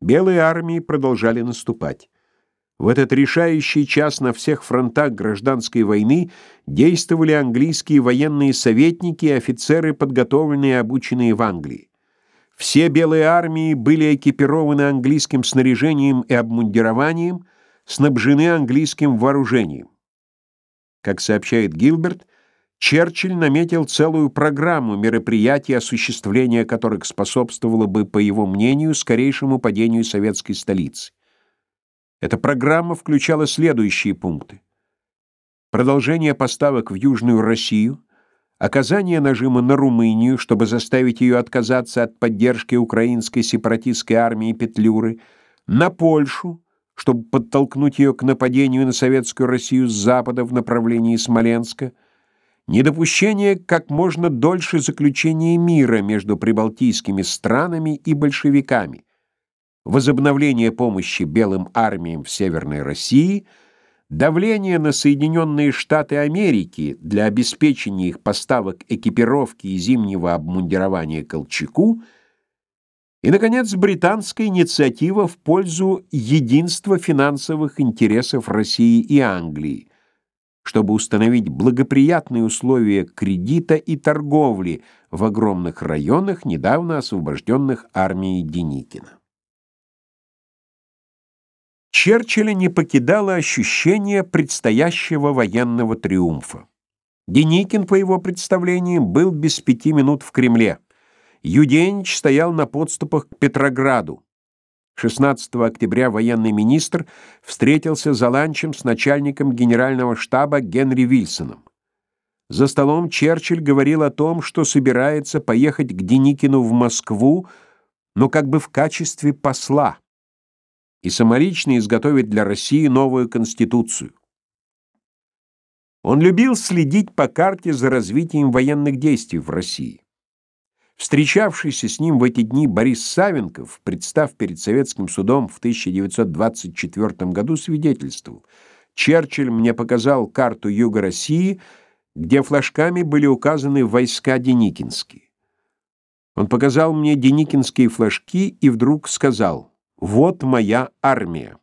Белые армии продолжали наступать. В этот решающий час на всех фронтах гражданской войны действовали английские военные советники и офицеры, подготовленные и обученные в Англии. Все белые армии были экипированы английским снаряжением и обмундированием, снабжены английским вооружением. Как сообщает Гилберт, Черчилль наметил целую программу мероприятий, осуществление которых способствовало бы, по его мнению, скорейшему падению советской столицы. Эта программа включала следующие пункты. Продолжение поставок в Южную Россию, оказание нажима на Румынию, чтобы заставить ее отказаться от поддержки украинской сепаратистской армии Петлюры, на Польшу, чтобы подтолкнуть ее к нападению на советскую Россию с запада в направлении Смоленска, недопущение как можно дольше заключения мира между прибалтийскими странами и большевиками, возобновление помощи белым армиям в Северной России, давление на Соединенные Штаты Америки для обеспечения их поставок экипировки и зимнего обмундирования Колчаку. И, наконец, британская инициатива в пользу единства финансовых интересов России и Англии, чтобы установить благоприятные условия кредита и торговли в огромных районах, недавно освобожденных армией Деникина. Черчилля не покидало ощущение предстоящего военного триумфа. Деникин, по его представлениям, был без пяти минут в Кремле. Юденич стоял на подступах к Петрограду. 16 октября военный министр встретился за ланчем с начальником генерального штаба Генри Вильсоном. За столом Черчилль говорил о том, что собирается поехать к Деникину в Москву, но как бы в качестве посла, и самолично изготовить для России новую конституцию. Он любил следить по карте за развитием военных действий в России. Встречавшийся с ним в эти дни Борис Савенков, представ перед советским судом в 1924 году, свидетельствовал: "Черчилль мне показал карту юга России, где флажками были указаны войска Деникинские. Он показал мне Деникинские флажки и вдруг сказал: "Вот моя армия".